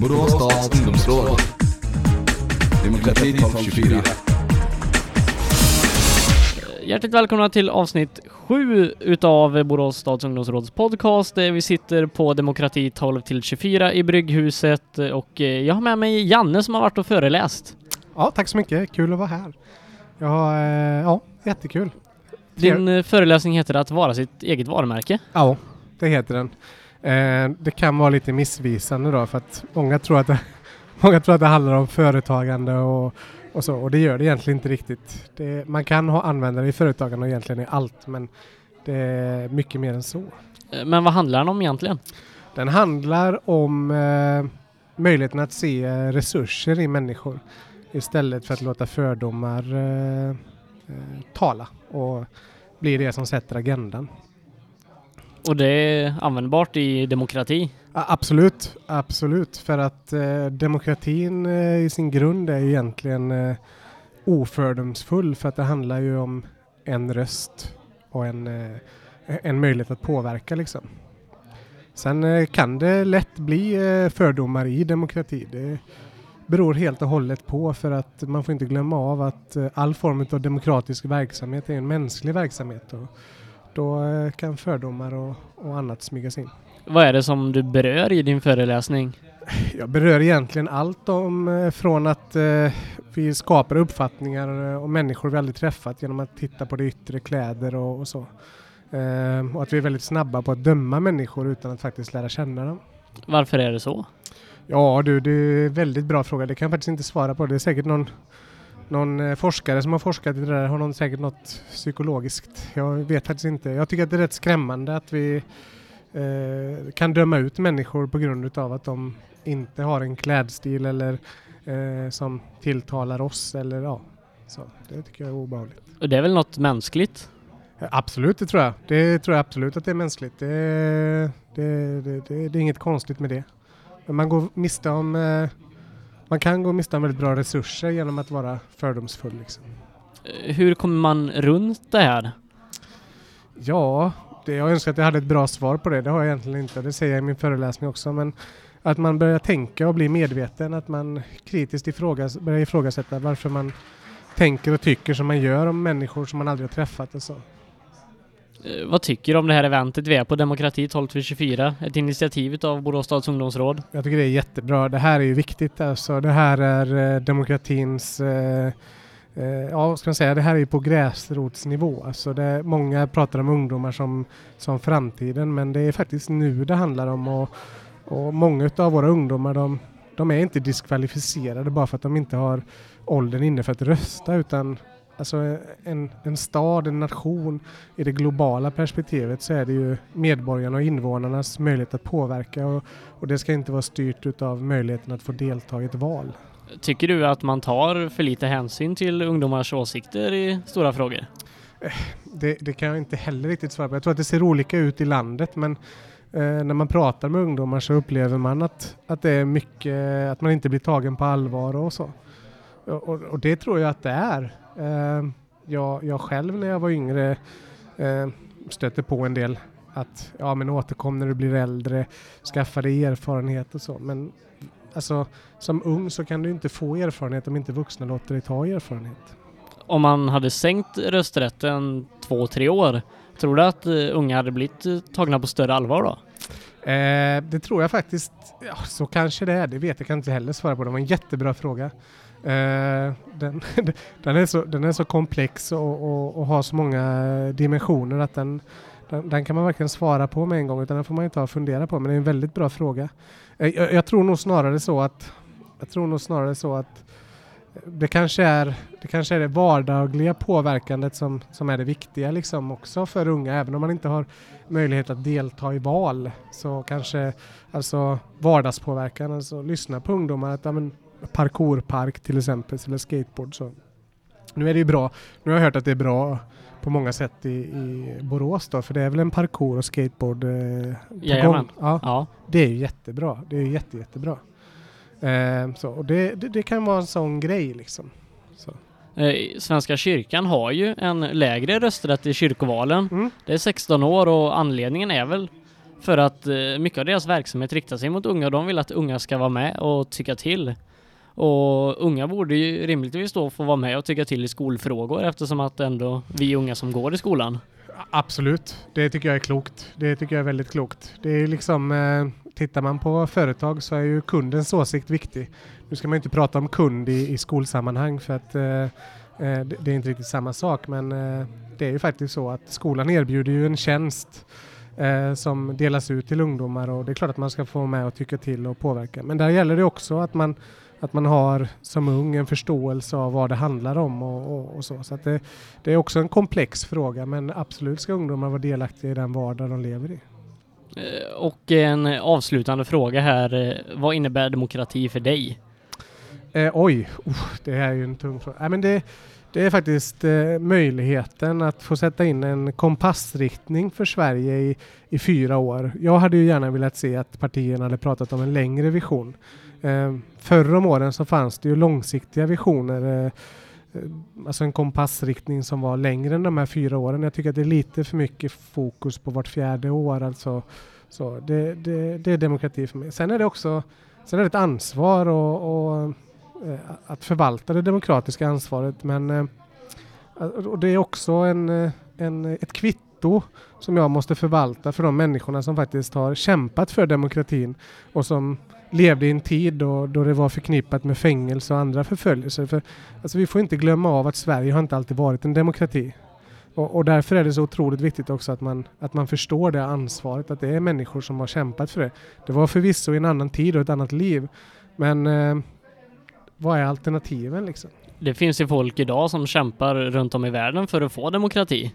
Borås stads ungdomsråd. Demokrati 1224. Hjärtligt välkomna till avsnitt sju utav Borås stads ungdomsråds podcast. Eh, Vi sitter på Demokrati 12 till 24 i Brygghuset eh, och eh, jag har med mig Janne som har varit och föreläst. Ja, tack så mycket. Kul att vara här. Ja, eh, ja jättekul. Din eh, föreläsning heter Att vara sitt eget varumärke. Ja, det heter den. Eh, det kan vara lite missvisande då för att många tror att det, många tror att det handlar om företagande och, och så och det gör det egentligen inte riktigt. Det, man kan ha användare i företagande och egentligen i allt men det är mycket mer än så. Eh, Men vad handlar den om egentligen? Den handlar om eh, möjligheten att se eh, resurser i människor istället för att låta fördomar eh, eh, tala och bli det som sätter agendan. Och det är användbart i demokrati. Absolut, absolut. För att eh, demokratin eh, i sin grund är ju egentligen eh, ofördomsfull för att det handlar ju om en röst och en, eh, en möjlighet att påverka liksom. Sen eh, kan det lätt bli eh, fördomar i demokrati. Det beror helt och hållet på för att man får inte glömma av att eh, all form av demokratisk verksamhet är en mänsklig verksamhet. Och då eh, kan fördomar och, och annat smygas in. Vad är det som du berör i din föreläsning? Jag berör egentligen allt om eh, från att eh, vi skapar uppfattningar eh, om människor vi aldrig träffat genom att titta på det yttre, kläder och, och så. Eh, och att vi är väldigt snabba på att döma människor utan att faktiskt lära känna dem. Varför är det så? Ja du, det är en väldigt bra fråga. Det kan jag faktiskt inte svara på. Det är säkert någon, någon eh, forskare som har forskat i det där. Har någon säkert något psykologiskt. Jag vet faktiskt inte. Jag tycker att det är rätt skrämmande att vi eh, kan döma ut människor på grund utav att de inte har en klädstil eller eh, som tilltalar oss eller ja. Så det tycker jag är obehagligt. Och det är väl något mänskligt? Eh, Absolut, det tror jag. Det tror jag absolut att det är mänskligt. Det, det, det, det, det är inget konstigt med det. Men man går miste om eh, man kan gå miste om väldigt bra resurser genom att vara fördomsfull. Liksom. Eh, Hur kommer man runt det här? Ja, det, jag önskar att jag hade ett bra svar på det. Det har jag egentligen inte. Det säger jag i min föreläsning också. Men att man börjar tänka och bli medveten. Att man kritiskt ifrågas, börjar ifrågasätta varför man tänker och tycker som man gör om människor som man aldrig har träffat. Och så. Eh, vad tycker du om det här eventet vi är på Demokrati 12 24? Ett initiativ av Borås stads ungdomsråd. Jag tycker det är jättebra. Det här är ju viktigt. Alltså. Det här är eh, demokratins eh, Ja, vad ska man säga? Det här är ju på gräsrotsnivå. Alltså det, många pratar om ungdomar som, som framtiden men det är faktiskt nu det handlar om och, och många av våra ungdomar de, de är inte diskvalificerade bara för att de inte har åldern inne för att rösta utan Alltså en, en stad, en nation i det globala perspektivet så är det ju medborgarna och invånarnas möjlighet att påverka och, och det ska inte vara styrt utav möjligheten att få delta i ett val. Tycker du att man tar för lite hänsyn till ungdomars åsikter i stora frågor? Det, det kan jag inte heller riktigt svara på. Jag tror att det ser olika ut i landet men eh, när man pratar med ungdomar så upplever man att, att det är mycket, att man inte blir tagen på allvar och så. Och, och, och det tror jag att det är. Eh, jag, jag själv när jag var yngre eh, stötte på en del att ja men återkom när du blir äldre, skaffa dig erfarenhet och så. Men alltså som ung så kan du inte få erfarenhet om inte vuxna låter dig ta erfarenhet. Om man hade sänkt rösträtten två, tre år, tror du att eh, unga hade blivit tagna på större allvar då? Eh, det tror jag faktiskt. Ja, så kanske det är. Det vet jag kan inte heller svara på. Det var en jättebra fråga. Eh, den, den, är så, den är så komplex och, och, och har så många dimensioner att den, den, den kan man verkligen svara på med en gång utan den får man inte ha fundera på. Men det är en väldigt bra fråga. Eh, jag, jag tror nog snarare så att jag tror nog snarare så att det kanske är det, kanske är det vardagliga påverkandet som, som är det viktiga liksom också för unga. Även om man inte har möjlighet att delta i val så kanske alltså vardagspåverkan, alltså lyssna på ungdomar. Att, ja, men, parkourpark till exempel eller skateboard. Så. Nu är det ju bra. Nu har jag hört att det är bra på många sätt i, i Borås då, för det är väl en parkour och skateboard eh, på Jajamän. gång. Ja, Ja. det är ju jättebra. Det är ju jätte, jättebra. Eh, så, och det, det, det kan vara en sån grej liksom. Så. Eh, Svenska kyrkan har ju en lägre rösträtt i kyrkovalen. Mm. Det är 16 år och anledningen är väl För att eh, mycket av deras verksamhet riktar sig mot unga och de vill att unga ska vara med och tycka till. Och unga borde ju rimligtvis då få vara med och tycka till i skolfrågor eftersom att ändå vi unga som går i skolan. Absolut, det tycker jag är klokt. Det tycker jag är väldigt klokt. Det är liksom, eh, tittar man på företag så är ju kundens åsikt viktig. Nu ska man inte prata om kund i, i skolsammanhang för att eh, eh, det, det är inte riktigt samma sak men eh, det är ju faktiskt så att skolan erbjuder ju en tjänst eh, som delas ut till ungdomar och det är klart att man ska få med och tycka till och påverka. Men där gäller det också att man att man har som ung en förståelse av vad det handlar om och, och, och så. så det, det, är också en komplex fråga men absolut ska ungdomar vara delaktiga i den vardag de lever i. Eh, och en avslutande fråga här. Eh, vad innebär demokrati för dig? Eh, oj, uh, det här är ju en tung fråga. Äh, men det, det är faktiskt eh, möjligheten att få sätta in en kompassriktning för Sverige i, i fyra år. Jag hade ju gärna velat se att partierna hade pratat om en längre vision. Eh, förr om åren så fanns det ju långsiktiga visioner, eh, eh, alltså en kompassriktning som var längre än de här fyra åren. Jag tycker att det är lite för mycket fokus på vart fjärde år. Alltså, så det, det, det är demokrati för mig. Sen är det också sen är det ett ansvar och, och Eh, att förvalta det demokratiska ansvaret. Men eh, och det är också en, eh, en, ett kvitto som jag måste förvalta för de människorna som faktiskt har kämpat för demokratin och som levde i en tid då, då det var förknippat med fängelse och andra förföljelser. För, alltså, vi får inte glömma av att Sverige har inte alltid varit en demokrati. Och, och, därför är det så otroligt viktigt också att man, att man förstår det ansvaret, att det är människor som har kämpat för det. Det var förvisso i en annan tid och ett annat liv, men eh, vad är alternativen liksom? Det finns ju folk idag som kämpar runt om i världen för att få demokrati.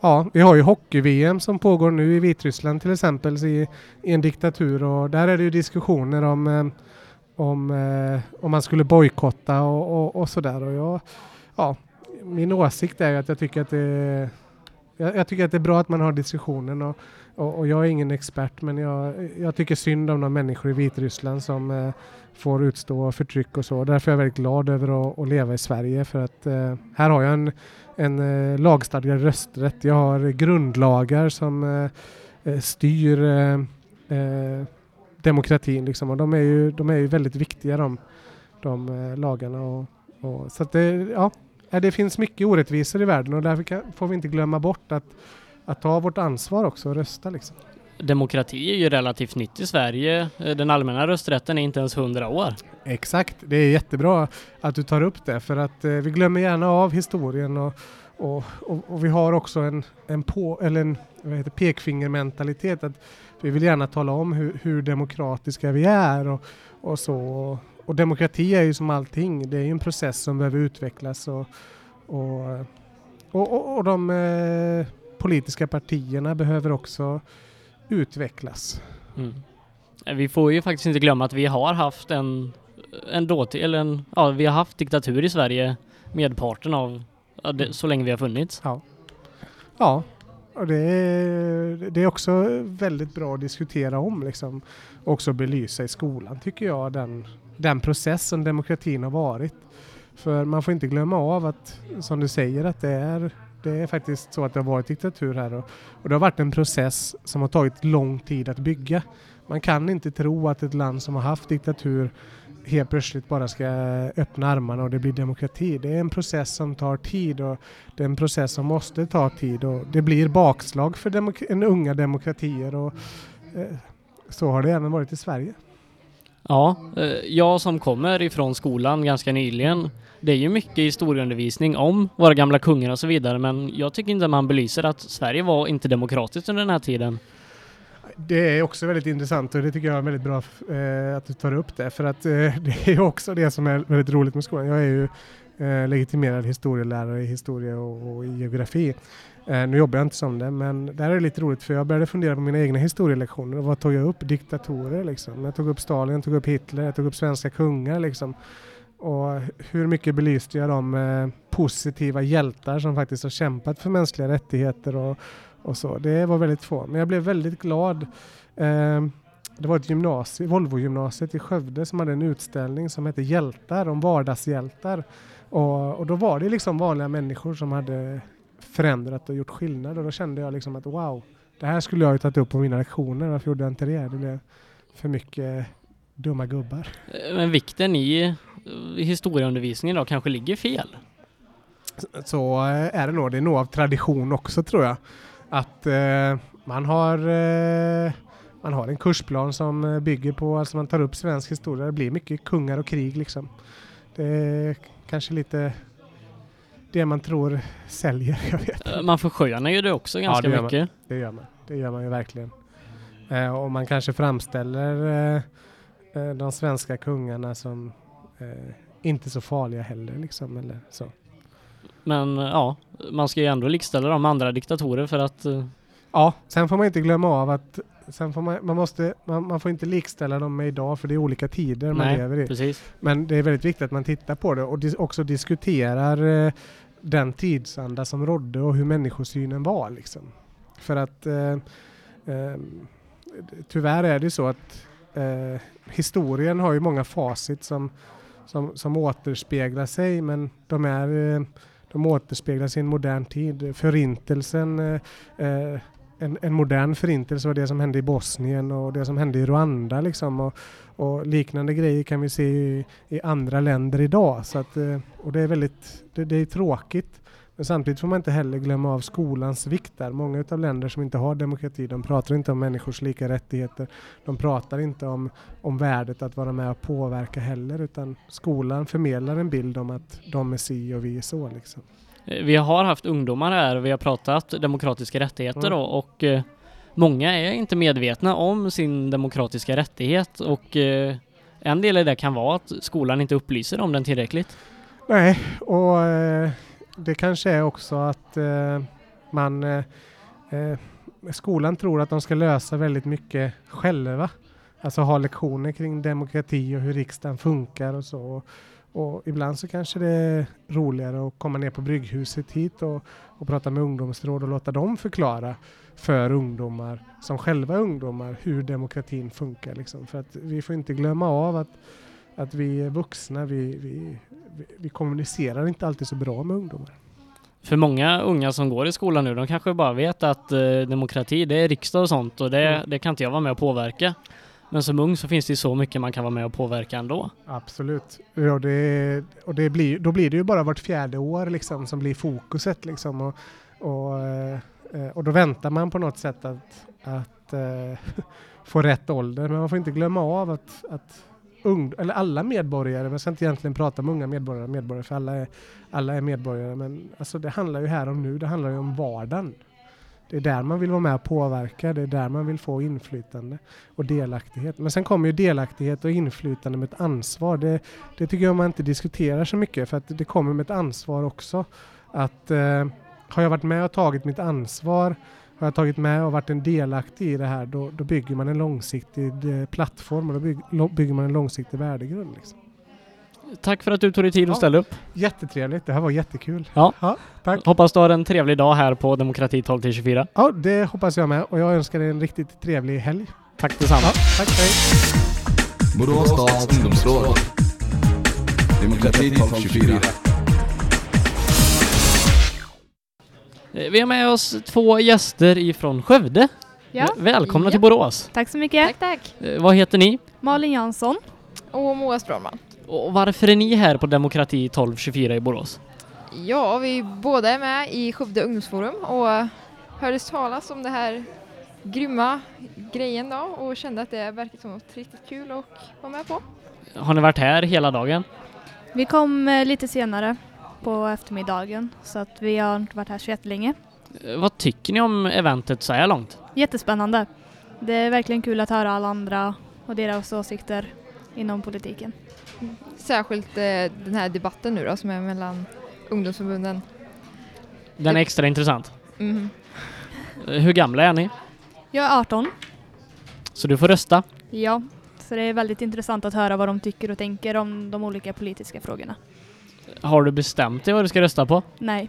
Ja, vi har ju hockey-VM som pågår nu i Vitryssland till exempel i, i, en diktatur och där är det ju diskussioner om, eh, om, eh, om man skulle bojkotta och, och, och sådär. Och jag, ja, min åsikt är att jag tycker att det jag, jag, tycker att det är bra att man har diskussionen och, och, och jag är ingen expert men jag, jag, tycker synd om de människor i Vitryssland som eh, får utstå förtryck och så. Därför är jag väldigt glad över att, att leva i Sverige för att eh, här har jag en, en eh, lagstadgad rösträtt. Jag har grundlagar som eh, eh styr eh, eh, demokratin liksom och de är ju, de är ju väldigt viktiga de, de eh, lagarna. Och, och, så att det, ja, det finns mycket orättvisor i världen och därför kan, får vi inte glömma bort att, att ta vårt ansvar också och rösta liksom. Demokrati är ju relativt nytt i Sverige. Den allmänna rösträtten är inte ens hundra år. Exakt, det är jättebra att du tar upp det för att eh, vi glömmer gärna av historien och, och, och, och, vi har också en, en, på, eller en vad heter, pekfingermentalitet att vi vill gärna tala om hur, hur demokratiska vi är och, och så. Och demokrati är ju som allting, det är ju en process som behöver utvecklas och, och, och, och de eh, politiska partierna behöver också utvecklas. Mm. Vi får ju faktiskt inte glömma att vi har haft en, en dåtid, eller en, ja, vi har haft diktatur i Sverige medparten av så länge vi har funnits. Ja, ja och det, är, det är också väldigt bra att diskutera om liksom. Också belysa i skolan tycker jag den, den process som demokratin har varit. För man får inte glömma av att, som du säger, att det är det är faktiskt så att det har varit diktatur här och, och det har varit en process som har tagit lång tid att bygga. Man kan inte tro att ett land som har haft diktatur helt plötsligt bara ska öppna armarna och det blir demokrati. Det är en process som tar tid och det är en process som måste ta tid och det blir bakslag för demok en unga demokratier och eh, så har det även varit i Sverige. Ja, eh, jag som kommer ifrån skolan ganska nyligen det är ju mycket historieundervisning om våra gamla kungar och så vidare, men jag tycker inte man belyser att Sverige var inte demokratiskt under den här tiden. Det är också väldigt intressant och det tycker jag är väldigt bra eh, att du tar upp det, för att eh, det är också det som är väldigt roligt med skolan. Jag är ju eh, legitimerad historielärare i historia och, och i geografi. Eh, nu jobbar jag inte som det, men där är det lite roligt för jag började fundera på mina egna historielektioner och vad tog jag upp? Diktatorer liksom. Jag tog upp Stalin, jag tog upp Hitler, jag tog upp svenska kungar liksom. Och hur mycket belyste jag de eh, positiva hjältar som faktiskt har kämpat för mänskliga rättigheter och, och så. Det var väldigt få. Men jag blev väldigt glad. Eh, det var ett gymnasium, Volvo-gymnasiet i Skövde som hade en utställning som hette Hjältar, om vardagshjältar. Och, och då var det liksom vanliga människor som hade förändrat och gjort skillnad och då kände jag liksom att wow, det här skulle jag ju tagit upp på mina lektioner. Varför gjorde jag inte det? Det blev för mycket dumma gubbar. Men vikten i historieundervisningen då kanske ligger fel? Så eh, är det nog. Det är nog av tradition också tror jag. Att eh, man har eh, man har en kursplan som bygger på, alltså man tar upp svensk historia. Det blir mycket kungar och krig liksom. Det kanske lite det man tror säljer, jag vet. Eh, Man förskönar ju det också ganska det gör man. mycket. Det gör man. Det gör man ju verkligen. Eh, och man kanske framställer eh, eh, de svenska kungarna som eh, inte så farliga heller liksom. Eller så. Men eh, ja, man ska ju ändå likställa dem med andra diktatorer för att Ja, sen får man inte glömma av att sen får man, man, måste, man, man får inte likställa dem med idag för det är olika tider man nej, lever i. precis. Men det är väldigt viktigt att man tittar på det och dis också diskuterar eh, den tidsanda som rådde och hur människosynen var. Liksom. För att eh, eh, tyvärr är det så att eh, historien har ju många facit som, som, som återspeglar sig men de är eh, de återspeglar sig i en modern tid. Förintelsen, eh, eh, en, en modern förintelse var det som hände i Bosnien och det som hände i Rwanda liksom. Och, och liknande grejer kan vi se i, i andra länder idag. Så att, eh, och det är väldigt, det, det är tråkigt. Men samtidigt får man inte heller glömma av skolans vikt där. Många utav länder som inte har demokrati, de pratar inte om människors lika rättigheter. De pratar inte om, om värdet att vara med och påverka heller, utan skolan förmedlar en bild om att de är si och vi är så liksom. Vi har haft ungdomar här, vi har pratat demokratiska rättigheter Mm. då och eh, många är inte medvetna om sin demokratiska rättighet och eh, en del i det kan vara att skolan inte upplyser om den tillräckligt. Nej, och eh, det kanske är också att man skolan tror att de ska lösa väldigt mycket själva. Alltså ha lektioner kring demokrati och hur riksdagen funkar och så. Och ibland så kanske det är roligare att komma ner på Brygghuset hit och, och prata med ungdomsråd och låta dem förklara för ungdomar som själva är ungdomar hur demokratin funkar. Liksom. För att vi får inte glömma av att, att vi är vuxna, vi, vi, vi, vi kommunicerar inte alltid så bra med ungdomar. För många unga som går i skolan nu, de kanske bara vet att eh, demokrati, det är riksdag och sånt och det, Mm. det kan inte jag vara med och påverka. Men som ung så finns det ju så mycket man kan vara med och påverka ändå. Absolut. Ja, det, och det blir, då blir det ju bara vart fjärde år liksom, som blir fokuset. Liksom, och, och, eh, och då väntar man på något sätt att, att äh, få rätt ålder. Men man får inte glömma av att, att ung, eller alla medborgare, man ska inte egentligen prata om unga medborgare medborgare för alla är, alla är medborgare. Men alltså, det handlar ju här om nu, det handlar ju om vardagen. Det är där man vill vara med och påverka, det är där man vill få inflytande och delaktighet. Men sen kommer ju delaktighet och inflytande med ett ansvar. Det, det tycker jag man inte diskuterar så mycket för att det kommer med ett ansvar också. Att eh, har jag varit med och tagit mitt ansvar, har jag tagit med och varit en delaktig i det här, då, då bygger man en långsiktig eh, plattform och då bygger man en långsiktig värdegrund. Liksom. Tack för att du tog dig tid att Ja. ställa upp. Jättetrevligt, det här var jättekul. Ja. tack. Hoppas du har en trevlig dag här på Demokrati 12 till 24. Ja, det hoppas jag med och jag önskar dig en riktigt trevlig helg. Tack detsamma. Ja, tack, hej. Borås stads ungdomsråd. Demokrati 1224. Eh, Vi har med oss två gäster ifrån Skövde. Ja. Väl- Välkomna Ja. till Borås. Tack så mycket. Tack, tack. Eh, Vad heter ni? Malin Jansson. Och Moa Strålman. Och varför är ni här på Demokrati 1224 i Borås? Ja, vi båda är med i Skövde ungdomsforum och hördes talas om det här grymma grejen då och kände att det verkar som något riktigt kul att vara med på. Har ni varit här hela dagen? Vi kom eh, lite senare på eftermiddagen så att vi har inte varit här så jättelänge. Eh, Vad tycker ni om eventet så här långt? Jättespännande. Det är verkligen kul att höra alla andra och deras åsikter inom politiken. Särskilt eh, den här debatten nu då som är mellan ungdomsförbunden. Den är extra intressant. Eh, Hur gamla är ni? Jag är 18. Så du får rösta. Ja, så det är väldigt intressant att höra vad de tycker och tänker om de olika politiska frågorna. Har du bestämt dig vad du ska rösta på? Nej.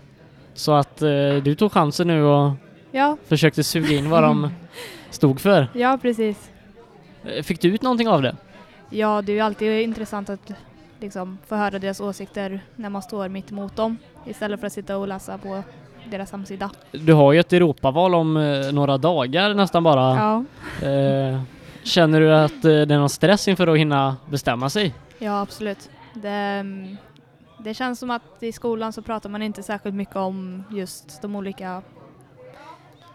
Så att eh, du tog chansen nu och Ja, försökte suga in vad de stod för. ja precis. Eh, Fick du ut någonting av det? Ja, det är ju alltid intressant att liksom, få höra deras åsikter när man står mitt emot dem istället för att sitta och läsa på deras hemsida. Du har ju ett Europaval om eh, några dagar nästan bara. Ja, Eh, känner du att eh, det är någon stress inför att hinna bestämma sig? ja absolut. Det, mm, det känns som att i skolan så pratar man inte särskilt mycket om just de olika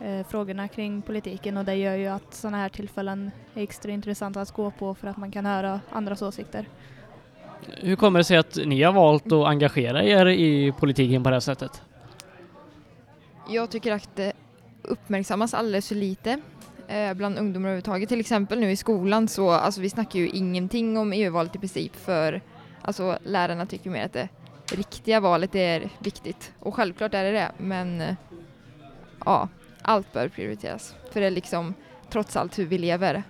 eh, frågorna kring politiken och det gör ju att sådana här tillfällen är extra intressanta att gå på för att man kan höra andras åsikter. Hur kommer det sig att ni har valt att engagera er i politiken på det här sättet? Jag tycker att det uppmärksammas alldeles för lite eh, bland ungdomar överhuvudtaget. Till exempel nu i skolan så, alltså vi snackar ju ingenting om EU-valet i princip för alltså lärarna tycker mer att det riktiga valet är viktigt. Och självklart är det det, men eh, ja, allt bör prioriteras. För det är liksom trots allt hur vi lever.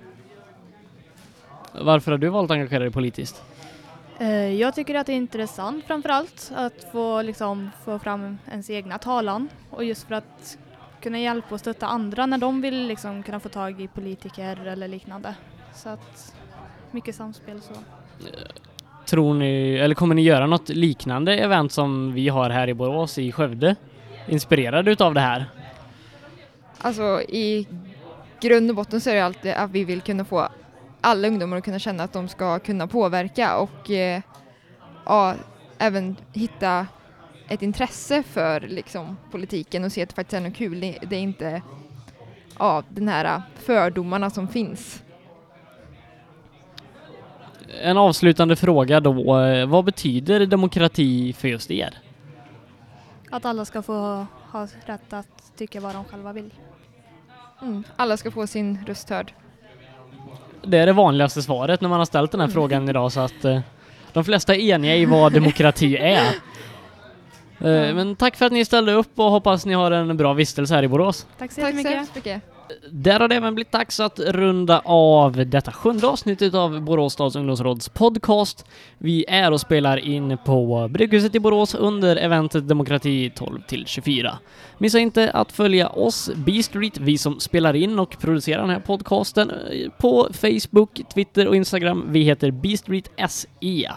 Varför har du valt att engagera dig politiskt? Eh, Jag tycker att det är intressant framförallt att få, liksom, få fram ens egna talan och just för att kunna hjälpa och stötta andra när de vill liksom, kunna få tag i politiker eller liknande. Så att mycket samspel så. Tror ni, eller kommer ni göra något liknande event som vi har här i Borås i Skövde? Inspirerade utav det här? Alltså i grund och botten så är det alltid att vi vill kunna få alla ungdomar att kunna känna att de ska kunna påverka och eh, ja, även hitta ett intresse för liksom, politiken och se att det faktiskt är något kul. Det, är inte ja, den här fördomarna som finns. En avslutande fråga då. eh, Vad betyder demokrati för just er? Att alla ska få ha rätt att tycka vad de själva vill. Mm. Alla ska få sin röst hörd. Det är det vanligaste svaret när man har ställt den här frågan idag så att eh, de flesta är eniga i vad demokrati är. Eh, Men tack för att ni ställde upp och hoppas ni har en bra vistelse här i Borås. Tack så jättemycket. mycket. Där har det även blivit dags att runda av detta sjunde avsnittet av Borås stads ungdomsråds podcast. Vi är och spelar in på Brygghuset i Borås under eventet Demokrati 12 till 24. Missa inte att följa oss, B-Street, vi som spelar in och producerar den här podcasten, eh, på Facebook, Twitter och Instagram. Vi heter B-Street SE.